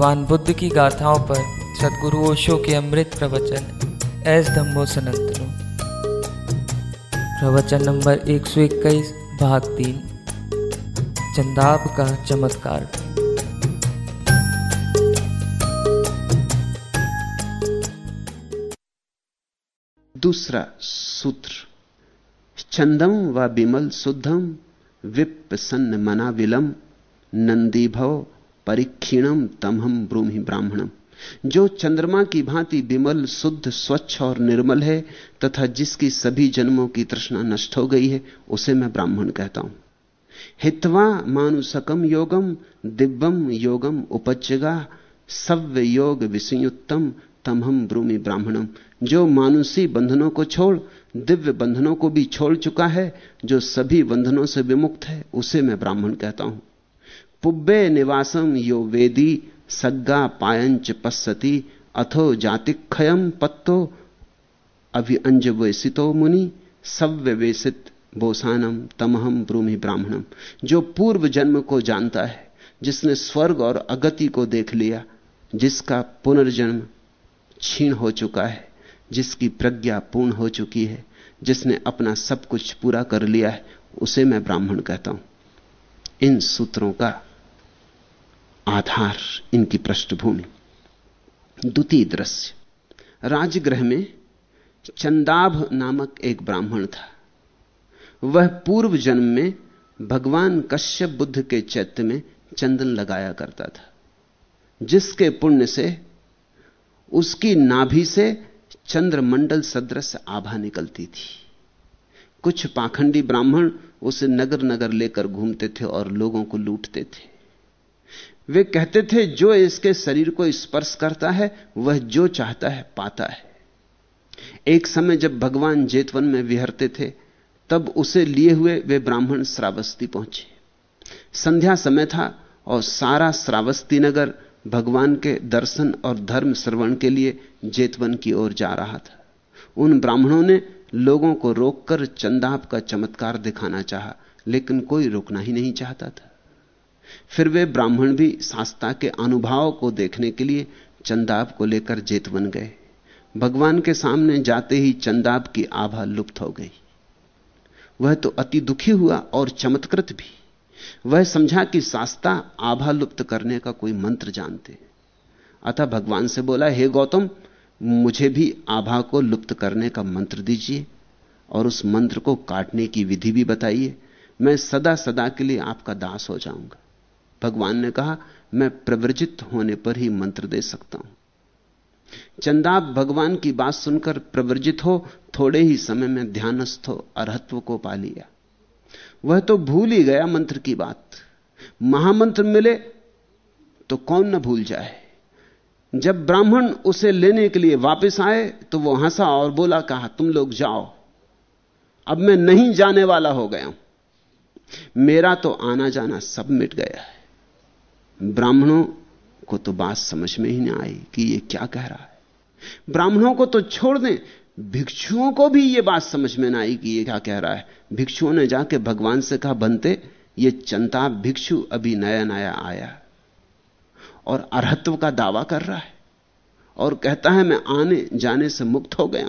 भगवान बुद्ध की गाथाओं पर सदगुरु ओशो के अमृत प्रवचन, एस धम्मो सनंतनो। प्रवचन नंबर 121 भाग तीन। चंदाब का चमत्कार। दूसरा सूत्र, चंदम व बिमल शुद्धम विप सन्न मना विलम नंदी भव परिक्षीणम तमहम ब्रूमि ब्राह्मणम जो चंद्रमा की भांति विमल, शुद्ध, स्वच्छ और निर्मल है, तथा जिसकी सभी जन्मों की तृष्णा नष्ट हो गई है, उसे मैं ब्राह्मण कहता हूँ। हितवा मानुसकम योगम दिव्यम योगम उपजगा, सव्य योग विषयुत्तम तमहम ब्रूमि ब्राह्मणम जो मानुषी बंधनों को छोड़, दिव्य बंधनों को भी छोड़ चुका है, जो सभी बंधनों से विमुक्त है, उसे मैं ब्राह्मण कहता हूँ। पुब्बे निवासम यो वेदी सग्गा पायंच पश्यति, अथो जातिक्षयम पत्तो अभिअंजवेसितो मुनि, सव्यवेशित बोसानम तमहम ब्रूमि ब्राह्मणम जो पूर्व जन्म को जानता है, जिसने स्वर्ग और अगति को देख लिया, जिसका पुनर्जन्म क्षीण हो चुका है, जिसकी प्रज्ञा पूर्ण हो चुकी है, जिसने अपना सब कुछ पूरा कर लिया है, उसे मैं ब्राह्मण कहता हूँ। इन सूत्रों का आधार, इनकी पृष्ठभूमि। द्वितीय दृश्य। राजगृह में चंदाभ नामक एक ब्राह्मण था। वह पूर्व जन्म में भगवान कश्यप बुद्ध के चैत्य में चंदन लगाया करता था, जिसके पुण्य से उसकी नाभि से चंद्रमंडल सदृश आभा निकलती थी। कुछ पाखंडी ब्राह्मण उसे नगर नगर लेकर घूमते थे और लोगों को लूटते थे। वे कहते थे, जो इसके शरीर को स्पर्श करता है, वह जो चाहता है, पाता है। एक समय जब भगवान जेतवन में विहरते थे, तब उसे लिए हुए वे ब्राह्मण श्रावस्ती पहुँचे। संध्या समय था और सारा श्रावस्ती नगर भगवान के दर्शन और धर्म श्रवण के लिए जेतवन की ओर जा रहा था। उन ब्राह्मणों ने लोगों को रोककर चंदाप का चमत्कार दिखाना चाहा, लेकिन कोई रोकना ही नहीं चाहता था। फिर वे ब्राह्मण भी शास्ता के अनुभाव को देखने के लिए चंदाब को लेकर जेत बन गए। भगवान के सामने जाते ही चंदाब की आभा लुप्त हो गई। वह तो अति दुखी हुआ और चमत्कृत भी। वह समझा कि शास्ता आभा लुप्त करने का कोई मंत्र जानते। अतः भगवान से बोला, हे गौतम, मुझे भी आभा को लुप्त करने का मंत्र दीजिए और उस मंत्र को काटने की विधि भी बताइए। मैं सदा सदा के लिए आपका दास हो जाऊँगा। भगवान ने कहा, मैं प्रव्रजित होने पर ही मंत्र दे सकता हूँ। चंदाब भगवान की बात सुनकर प्रव्रजित हो, थोड़े ही समय में ध्यानस्थ हो, अरहत्व को पा लिया। वह तो भूल ही गया मंत्र की बात। महामंत्र मिले तो कौन न भूल जाए। जब ब्राह्मण उसे लेने के लिए वापस आए तो वो हंसा और बोला, कहा, तुम लोग जाओ। अब मैं नहीं जाने वाला हो गया हूँ। मेरा तो आना जाना सब मिट गया है। ब्राह्मणों को तो बात समझ में ही नहीं आई कि ये क्या कह रहा है। ब्राह्मणों को तो छोड़ दें। भिक्षुओं को भी यह बात समझ में ना आई कि यह क्या कह रहा है। भिक्षुओं ने जाके भगवान से कहा बनते ये चंता भिक्षु अभी नया नया आया और अर्हत्व का दावा कर रहा है और कहता है, मैं आने, जाने से मुक्त हो गया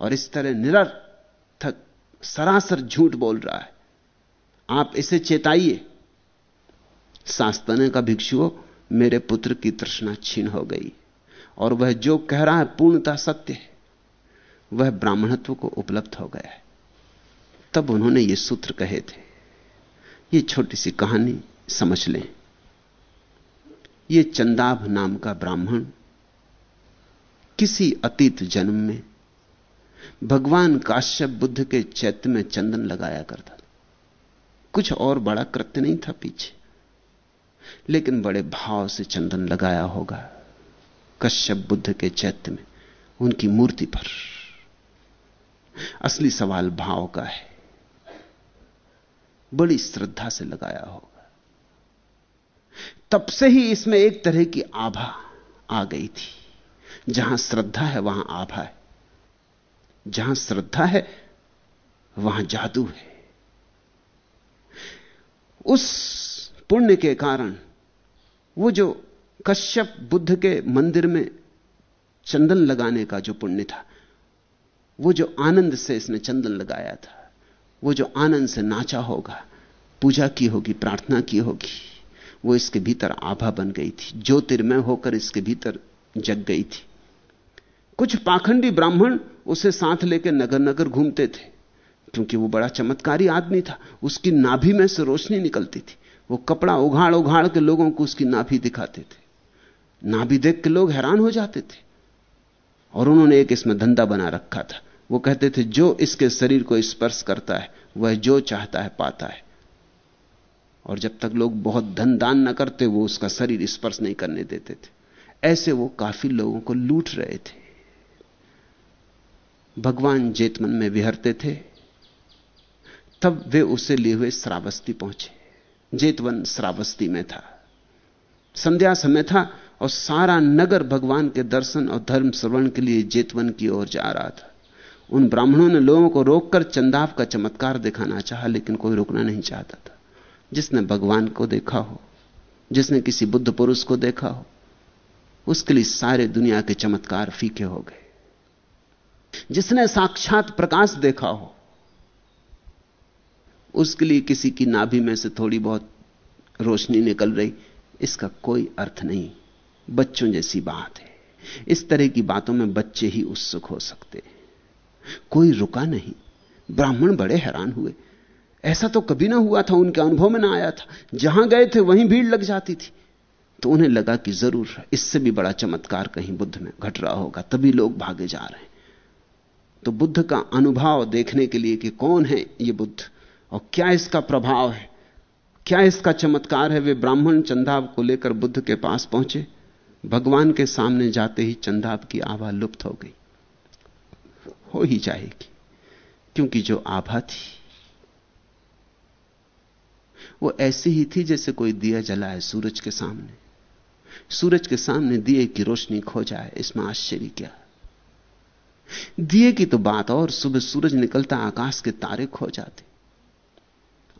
और इस तरह निरर्थक, सरासर झूठ बोल रहा है। आप इसे चेताइए। शास्त्र का भिक्षुओं, मेरे पुत्र की तृष्णा छीन हो गई। और वह जो कह रहा है, पूर्णता सत्य है। वह ब्राह्मणत्व को उपलब्ध हो गया है। तब उन्होंने ये सूत्र कहे थे। ये छोटी सी कहानी, समझ लें। ये चंदाभ नाम का ब्राह्मण किसी अतीत जन्म में भगवान काश्यप बुद्ध के चैत्य में चंदन लगाया करता था। कुछ और बड़ा कृत्य नहीं था पीछे। लेकिन बड़े भाव से चंदन लगाया होगा। कश्यप बुद्ध के चैत्य में उनकी मूर्ति पर। असली सवाल भाव का है। बड़ी श्रद्धा से लगाया होगा। तब से ही इसमें एक तरह की आभा आ गई थी। जहाँ श्रद्धा है, वहाँ आभा है। जहाँ श्रद्धा है, वहाँ जादू है। उस पुण्य के कारण, वो जो कश्यप बुद्ध के मंदिर में चंदन लगाने का जो पुण्य था, वो जो आनंद से इसने चंदन लगाया था, वो जो आनंद से नाचा होगा, पूजा की होगी, प्रार्थना की होगी, वो इसके भीतर आभा बन गई थी, ज्योतिर्मय होकर इसके भीतर जग गई थी। कुछ पाखंडी ब्राह्मण उसे साथ लेकर नगर नगर घूमते थे, क्योंकि वो बड़ा चमत्कारी आदमी था, उसकी नाभि में से रोशनी निकलती थी। वो कपड़ा उघाड़ उघाड़ के लोगों को उसकी नाभि दिखाते थे। नाभि देख के लोग हैरान हो जाते थे। और उन्होंने एक इसमें धंधा बना रखा था। वो कहते थे, जो इसके शरीर को स्पर्श करता है, वह जो चाहता है, पाता है। और जब तक लोग बहुत धन दान न करते, वो उसका शरीर स्पर्श नहीं करने देते थे। ऐसे वो काफ़ी लोगों को लूट रहे थे। भगवान जेतमन में विहरते थे। तब वे उसे लिए हुए श्रावस्ती पहुँचे। जेतवन श्रावस्ती में था। संध्या समय था और सारा नगर भगवान के दर्शन और धर्म श्रवण के लिए जेतवन की ओर जा रहा था। उन ब्राह्मणों ने लोगों को रोककर चंदाव का चमत्कार दिखाना चाहा, लेकिन कोई रुकना नहीं चाहता था। जिसने भगवान को देखा हो, जिसने किसी बुद्ध पुरुष को देखा हो, उसके लिए सारे दुनिया के चमत्कार फीके हो गए। जिसने साक्षात प्रकाश देखा हो उसके लिए किसी की नाभि में से थोड़ी बहुत रोशनी निकल रही। इसका कोई अर्थ नहीं। बच्चों जैसी बात है। इस तरह की बातों में बच्चे ही उत्सुक हो सकते। कोई रुका नहीं। ब्राह्मण बड़े हैरान हुए। ऐसा तो कभी ना हुआ था, उनके अनुभव में ना आया था। जहाँ गए थे, वहीं भीड़ लग जाती थी। तो उन्हें लगा कि ज़रूर, इससे भी बड़ा चमत्कार कहीं बुद्ध में घट रहा होगा, तभी लोग भागे जा रहे हैं। तो बुद्ध का अनुभव देखने के लिए कि कौन है ये बुद्ध? और क्या इसका प्रभाव है? क्या इसका चमत्कार है? वे ब्राह्मण चंदाब को लेकर बुद्ध के पास पहुँचे। भगवान के सामने जाते ही चंदाब की आभा लुप्त हो गई। हो ही जाएगी, क्योंकि जो आभा थी, वो ऐसी ही थी जैसे कोई दिया जलाए सूरज के सामने। सूरज के सामने दिए की रोशनी खो जाए, इसमें आश्चर्य क्या? दिए की तो बात और सुबह सूरज निकलता, आकाश के तारे खो जाते।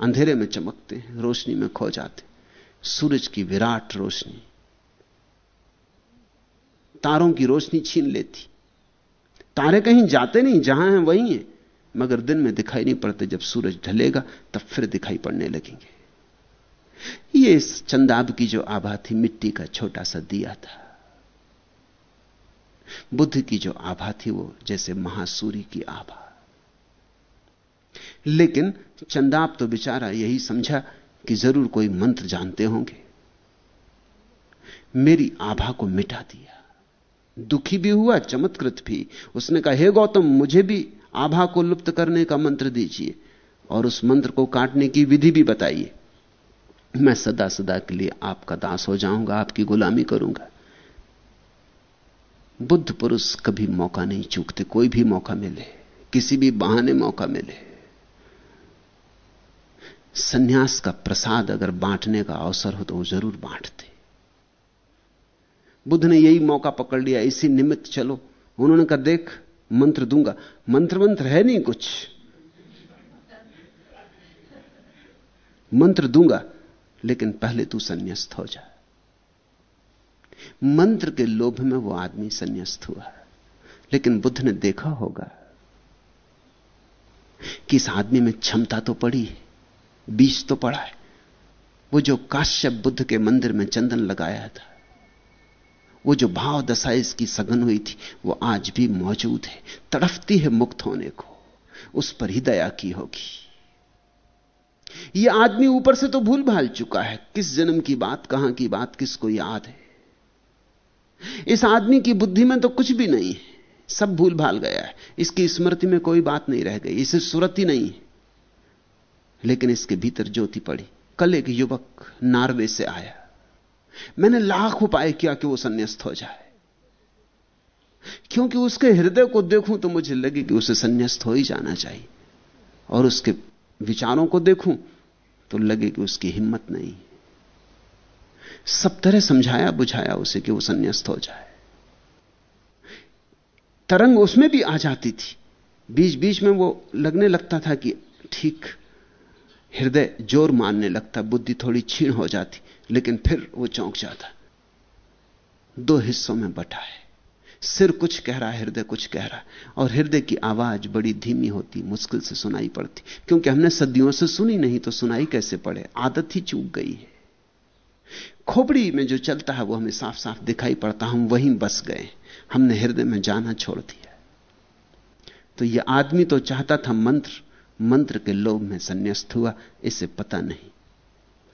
अंधेरे में चमकते हैं, रोशनी में खो जाते सूरज की विराट रोशनी। तारों की रोशनी छीन लेती। तारे कहीं जाते नहीं, जहाँ हैं वहीं हैं। मगर दिन में दिखाई नहीं पड़ते। जब सूरज ढलेगा, तब फिर दिखाई पड़ने लगेंगे। ये इस चंदाब की जो आभा थी, मिट्टी का छोटा सा दिया था। बुद्ध की जो आभा थी, वो जैसे महासूरी की आभा। लेकिन चंदाप तो बेचारा यही समझा कि ज़रूर कोई मंत्र जानते होंगे। मेरी आभा को मिटा दिया। दुखी भी हुआ, चमत्कृत भी। उसने कहा, हे गौतम, मुझे भी आभा को लुप्त करने का मंत्र दीजिए और उस मंत्र को काटने की विधि भी बताइए। मैं सदा सदा के लिए आपका दास हो जाऊँगा, आपकी गुलामी करूँगा। बुद्ध पुरुष कभी मौका नहीं चूकते, कोई भी मौका मिले, किसी भी बहाने मौका मिले। सन्यास का प्रसाद अगर बांटने का अवसर हो तो वो ज़रूर बांटते। बुद्ध ने यही मौका पकड़ लिया, इसी निमित्त चलो। उन्होंने कहा, देख, मंत्र दूँगा। मंत्र मंत्र है नहीं कुछ। मंत्र दूँगा, लेकिन पहले तू संन्यास्त हो जा। मंत्र के लोभ में वो आदमी संन्यास्त हुआ। लेकिन बुद्ध ने देखा होगा कि इस आदमी में क्षमता तो पड़ी है। बीज तो पड़ा है। वो जो काश्यप बुद्ध के मंदिर में चंदन लगाया था, वो जो भाव दशा इसकी सघन हुई थी, वो आज भी मौजूद है। तड़फती है मुक्त होने को। उस पर ही दया की होगी। ये आदमी ऊपर से तो भूल भाल चुका है। किस जन्म की बात, कहाँ की बात, किसको याद है? इस आदमी की बुद्धि में तो कुछ भी नहीं है। सब भूल भाल गया है। इसकी स्मृति में कोई बात नहीं रह गई। इसे सुरत ही नहीं है। लेकिन इसके भीतर ज्योति पड़ी। कल एक युवक नार्वे से आया। मैंने लाख उपाय किया कि वो संन्यास्त हो जाए। क्योंकि उसके हृदय को देखूँ तो मुझे लगे कि उसे संन्यास्त हो ही जाना चाहिए। और उसके विचारों को देखूँ तो लगे कि उसकी हिम्मत नहीं। सब तरह समझाया बुझाया उसे कि वो संन्यास्त हो जाए। तरंग उसमें भी आ जाती थी। बीच बीच में वो लगने लगता था कि ठीक हृदय ज़ोर मानने लगता, बुद्धि थोड़ी छीण हो जाती, लेकिन फिर वो चौंक जाता। दो हिस्सों में बटा है। सिर कुछ कह रहा है हृदय कुछ कह रहा है और हृदय की आवाज़ बड़ी धीमी होती, मुश्किल से सुनाई पड़ती। क्योंकि हमने सदियों से सुनी नहीं तो सुनाई कैसे पड़े? आदत ही चूक गई है। खोपड़ी में जो चलता है, वो हमें साफ़ साफ़ दिखाई पड़ता, हम वहीं बस गए। हमने हृदय में जाना छोड़ दिया। तो यह आदमी तो चाहता था मंत्र मंत्र के लोभ में संन्यास्त हुआ इसे पता नहीं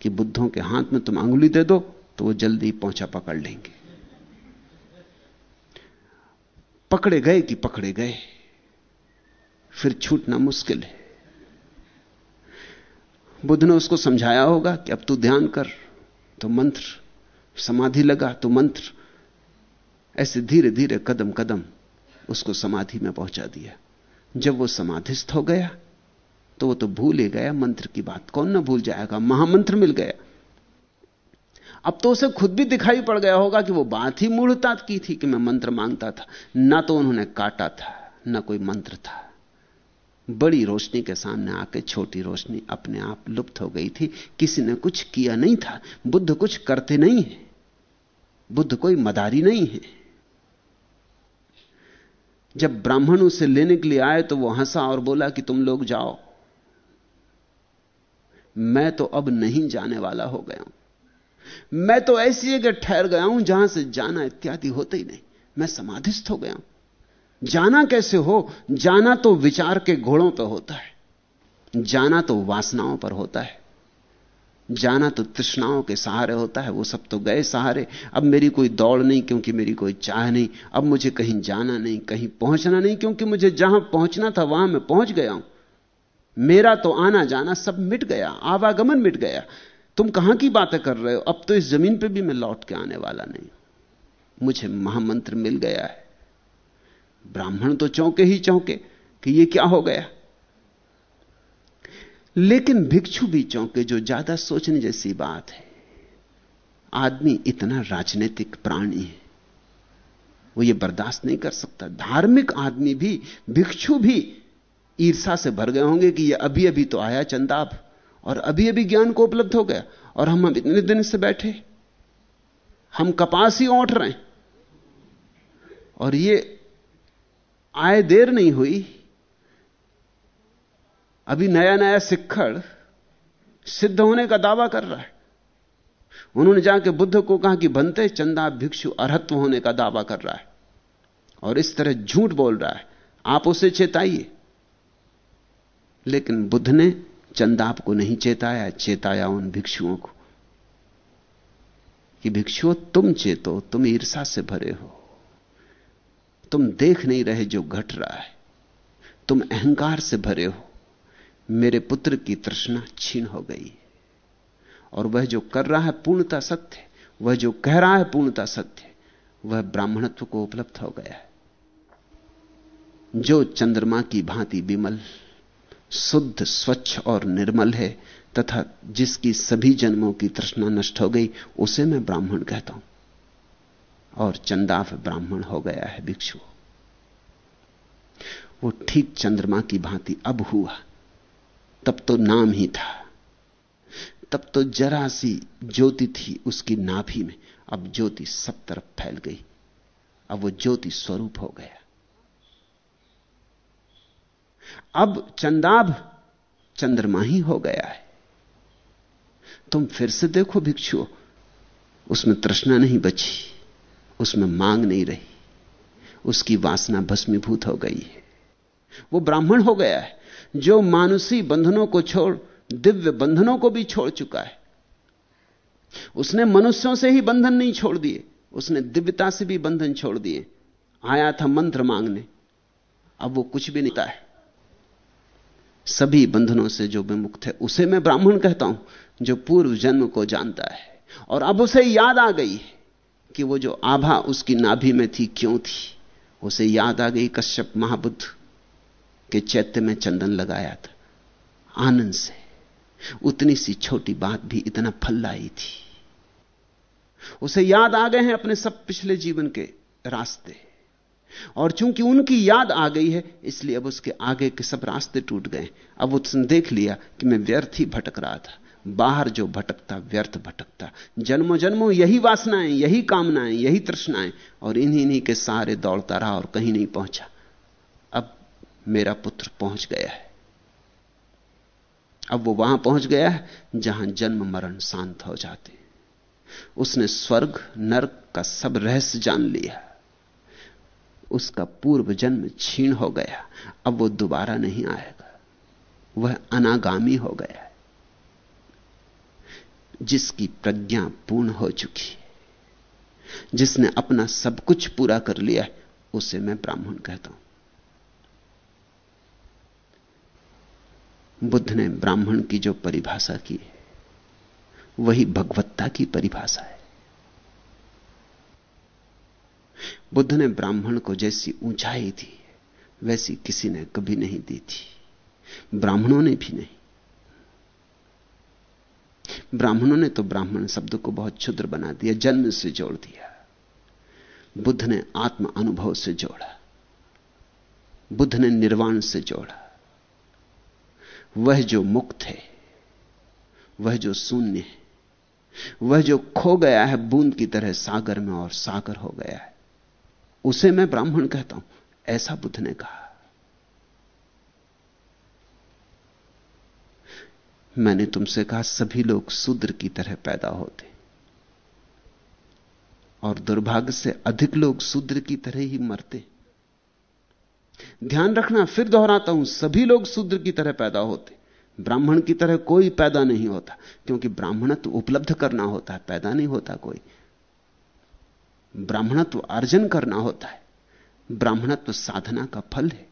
कि बुद्धों के हाथ में तुम अंगुली दे दो तो वो जल्दी पहुँचा पकड़ लेंगे। पकड़े गए कि पकड़े गए, फिर छूटना मुश्किल है। बुद्ध ने उसको समझाया होगा कि अब तू ध्यान कर तो मंत्र, समाधि लगा तो मंत्र, ऐसे धीरे धीरे कदम कदम उसको समाधि में पहुँचा दिया। जब वो समाधिस्थ हो गया तो वो तो भूल ही गया मंत्र की बात। कौन ना भूल जाएगा? महामंत्र मिल गया। अब तो उसे खुद भी दिखाई पड़ गया होगा कि वो बात ही मूढ़ता की थी कि मैं मंत्र माँगता था। ना तो उन्होंने काटा था, ना कोई मंत्र था। बड़ी रोशनी के सामने आके छोटी रोशनी अपने आप लुप्त हो गई थी। किसी ने कुछ किया नहीं था। बुद्ध कुछ करते नहीं है। बुद्ध कोई मदारी नहीं है। जब ब्राह्मण उसे लेने के लिए आए तो वो हंसा और बोला कि तुम लोग जाओ। मैं तो अब नहीं जाने वाला हो गया हूँ। मैं तो ऐसी जगह ठहर गया हूँ जहाँ से जाना इत्यादि होते ही नहीं। मैं समाधिस्थ हो गया हूँ। जाना कैसे हो? जाना तो विचार के घोड़ों पर होता है। जाना तो वासनाओं पर होता है। जाना तो तृष्णाओं के सहारे होता है। वो सब तो गए सहारे। अब मेरी कोई दौड़ नहीं क्योंकि मेरी कोई चाह नहीं। अब मुझे कहीं जाना नहीं, कहीं पहुँचना नहीं क्योंकि मुझे जहाँ पहुँचना था वहाँ मैं पहुँच गया हूँ। मेरा तो आना जाना सब मिट गया, आवागमन मिट गया। तुम कहाँ की बातें कर रहे हो? अब तो इस ज़मीन पे भी मैं लौट के आने वाला नहीं। मुझे महामंत्र मिल गया है। ब्राह्मण तो चौंके ही चौंके कि ये क्या हो गया? लेकिन भिक्षु भी चौंके जो ज़्यादा सोचने जैसी बात है। आदमी इतना राजनीतिक प्राणी है। वो ये बर्दाश्त नहीं कर सकता। धार्मिक आदमी भी, भिक्षु भी ईर्षा से भर गए होंगे कि ये अभी अभी तो आया चंदाब और अभी अभी ज्ञान को उपलब्ध हो गया, और हम इतने दिन से बैठे। हम कपास ही ओंठ रहे हैं। और ये आए देर नहीं हुई। अभी नया नया सिक्खड़ सिद्ध होने का दावा कर रहा है। उन्होंने जाके बुद्ध को कहा कि बनते चंदा भिक्षु अरहत्व होने का दावा कर रहा है। और इस तरह झूठ बोल रहा है। आप उसे चेताइए। लेकिन बुद्ध ने चंदाप को नहीं चेताया चेताया उन भिक्षुओं को कि भिक्षुओं, तुम चेतो, तुम ईर्षा से भरे हो। तुम देख नहीं रहे जो घट रहा है। तुम अहंकार से भरे हो। मेरे पुत्र की तृष्णा छीन हो गई और वह जो कर रहा है पूर्णता सत्य वह जो कह रहा है पूर्णता सत्य वह ब्राह्मणत्व को उपलब्ध हो गया है। जो चंद्रमा की भांति विमल शुद्ध, स्वच्छ और निर्मल है तथा जिसकी सभी जन्मों की तृष्णा नष्ट हो गई, उसे मैं ब्राह्मण कहता हूँ। और चंदाफ ब्राह्मण हो गया है भिक्षु। वो ठीक चंद्रमा की भांति अब हुआ। तब तो नाम ही था। तब तो जरा सी ज्योति थी उसकी नाभि में। अब ज्योति सब तरफ़ फैल गई। अब वो ज्योति स्वरूप हो गया। अब चंदाभ चंद्रमा ही हो गया है। तुम फिर से देखो भिक्षु उसमें तृष्णा नहीं बची, उसमें मांग नहीं रही, उसकी वासना भस्मीभूत हो गई है। वो ब्राह्मण हो गया है, जो मानुषी बंधनों को छोड़, दिव्य बंधनों को भी छोड़ चुका है। उसने मनुष्यों से ही बंधन नहीं छोड़ दिए, उसने दिव्यता से भी बंधन छोड़ दिए। आया था मंत्र मांगने, अब वो कुछ भी नहीं है। सभी बंधनों से जो विमुक्त है, उसे मैं ब्राह्मण कहता हूँ, जो पूर्व जन्म को जानता है। और अब उसे याद आ गई कि वो जो आभा उसकी नाभि में थी, क्यों थी? उसे याद आ गई कश्यप महाबुद्ध के चैत्य में चंदन लगाया था, आनंद से। उतनी सी छोटी बात भी इतना फल लाई थी। उसे याद आ गए हैं अपने सब पिछले जीवन के रास्ते। और चूँकि उनकी याद आ गई है, इसलिए अब उसके आगे के सब रास्ते टूट गए अब उसने देख लिया कि मैं व्यर्थ ही भटक रहा था। बाहर जो भटकता, व्यर्थ भटकता। जन्मों जन्मों यही वासनाएँ, यही कामनाएँ, यही तृष्णाएँ, और इन्हीं इन्हीं के सहारे दौड़ता रहा और कहीं नहीं पहुँचा। अब मेरा पुत्र पहुँच गया है। अब वो वहाँ पहुँच गया है, जहाँ जन्म मरण शांत हो जाते। उसने स्वर्ग, नरक का सब रहस्य जान लिया। उसका पूर्व जन्म छीण हो गया। अब वो दोबारा नहीं आएगा। वह अनागामी हो गया है। जिसकी प्रज्ञा पूर्ण हो चुकी है। जिसने अपना सब कुछ पूरा कर लिया है, उसे मैं ब्राह्मण कहता हूँ। बुद्ध ने ब्राह्मण की जो परिभाषा की है, वही भगवत्ता की परिभाषा है। बुद्ध ने ब्राह्मण को जैसी ऊंचाई दी, वैसी किसी ने कभी नहीं दी थी। ब्राह्मणों ने भी नहीं। ब्राह्मणों ने तो ब्राह्मण शब्द को बहुत क्षुद्र बना दिया, जन्म से जोड़ दिया। बुद्ध ने आत्म अनुभव से जोड़ा। बुद्ध ने निर्वाण से जोड़ा। वह जो मुक्त है, वह जो शून्य है, वह जो खो गया है, बूंद की तरह सागर में और सागर हो गया है। उसे मैं ब्राह्मण कहता हूँ। ऐसा बुद्ध ने कहा। मैंने तुमसे कहा, सभी लोग शूद्र की तरह पैदा होते। और दुर्भाग्य से अधिक लोग शूद्र की तरह ही मरते। ध्यान रखना, फिर दोहराता हूँ, सभी लोग शूद्र की तरह पैदा होते। ब्राह्मण की तरह कोई पैदा नहीं होता, क्योंकि ब्राह्मणत्व उपलब्ध करना होता है पैदा नहीं होता कोई। ब्राह्मणत्व अर्जन करना होता है। ब्राह्मणत्व साधना का फल है।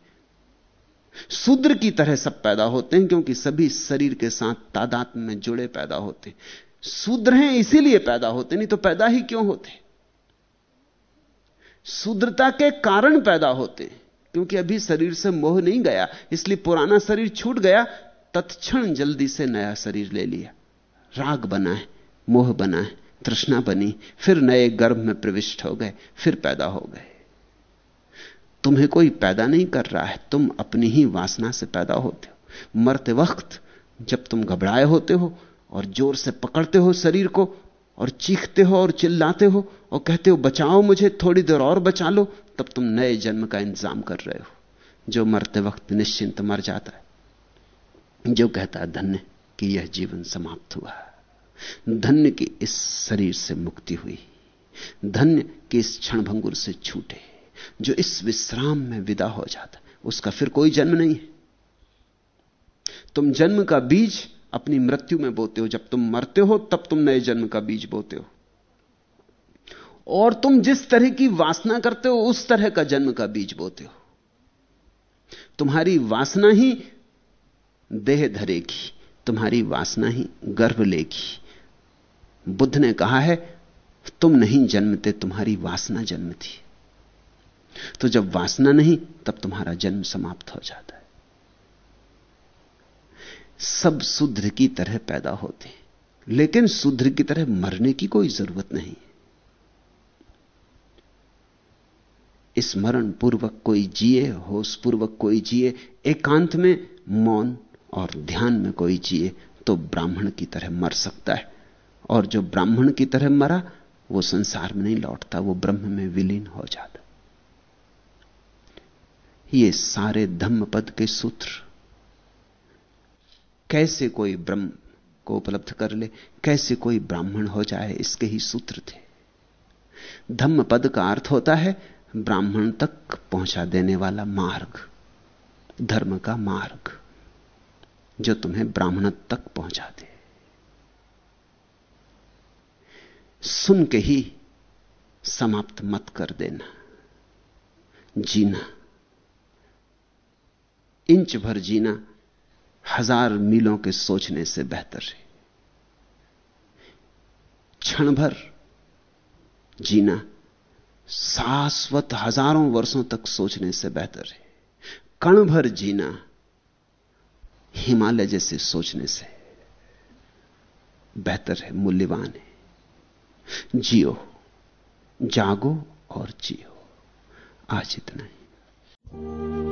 शूद्र की तरह सब पैदा होते हैं, क्योंकि सभी शरीर के साथ तादात में जुड़े पैदा होते शूद्र हैं, इसीलिए पैदा होते नहीं तो पैदा ही क्यों होते शूद्रता के कारण पैदा होते क्योंकि अभी शरीर से मोह नहीं गया, इसलिए पुराना शरीर छूट गया, तत्क्षण जल्दी से नया शरीर ले लिया। राग बना है, मोह बना है। तृष्णा बनी, फिर नए गर्भ में प्रविष्ट हो गए, फिर पैदा हो गए। तुम्हें कोई पैदा नहीं कर रहा है, तुम अपनी ही वासना से पैदा होते हो। मरते वक्त जब तुम घबराए होते हो और ज़ोर से पकड़ते हो शरीर को और चीखते हो और चिल्लाते हो और कहते हो, बचाओ मुझे, थोड़ी देर और बचा लो, तब तुम नए जन्म का इंतज़ाम कर रहे हो। जो मरते वक्त निश्चिंत मर जाता है। जो कहता है धन्य कि यह जीवन समाप्त हुआ। धन्य की इस शरीर से मुक्ति हुई, धन्य कि इस क्षणभंगुर से छूटे, जो इस विश्राम में विदा हो जाता, उसका फिर कोई जन्म नहीं है। तुम जन्म का बीज अपनी मृत्यु में बोते हो, जब तुम मरते हो, तब तुम नए जन्म का बीज बोते हो। और तुम जिस तरह की वासना करते हो, उस तरह का जन्म का बीज बोते हो। तुम्हारी वासना ही देह धरेगी, तुम्हारी वासना ही गर्भ लेगी बुद्ध ने कहा है, तुम नहीं जन्मते, तुम्हारी वासना जन्मती तो जब वासना नहीं, तब तुम्हारा जन्म समाप्त हो जाता है। सब शुद्र की तरह पैदा होते हैं, लेकिन शुद्र की तरह मरने की कोई ज़रूरत नहीं स्मरण पूर्वक कोई जिए, होश पूर्वक कोई जिए, एकांत में मौन और ध्यान में कोई जिए तो ब्राह्मण की तरह मर सकता है। और जो ब्राह्मण की तरह मरा, वो संसार में नहीं लौटता, वो ब्रह्म में विलीन हो जाता। ये सारे धम्म पद के सूत्र। कैसे कोई ब्रह्म को उपलब्ध कर ले, कैसे कोई ब्राह्मण हो जाए, इसके ही सूत्र थे। धम्म पद का अर्थ होता है, ब्राह्मण तक पहुँचा देने वाला मार्ग, धर्म का मार्ग, जो तुम्हें ब्राह्मण तक पहुँचा दे। सुन के ही समाप्त मत कर देना। जीना। इंच भर जीना हज़ार मीलों के सोचने से बेहतर है। क्षण भर जीना शाश्वत हज़ारों वर्षों तक सोचने से बेहतर है। कण भर जीना हिमालय जैसे सोचने से बेहतर है, मूल्यवान है। जियो जागो और जियो। आज इतना ही।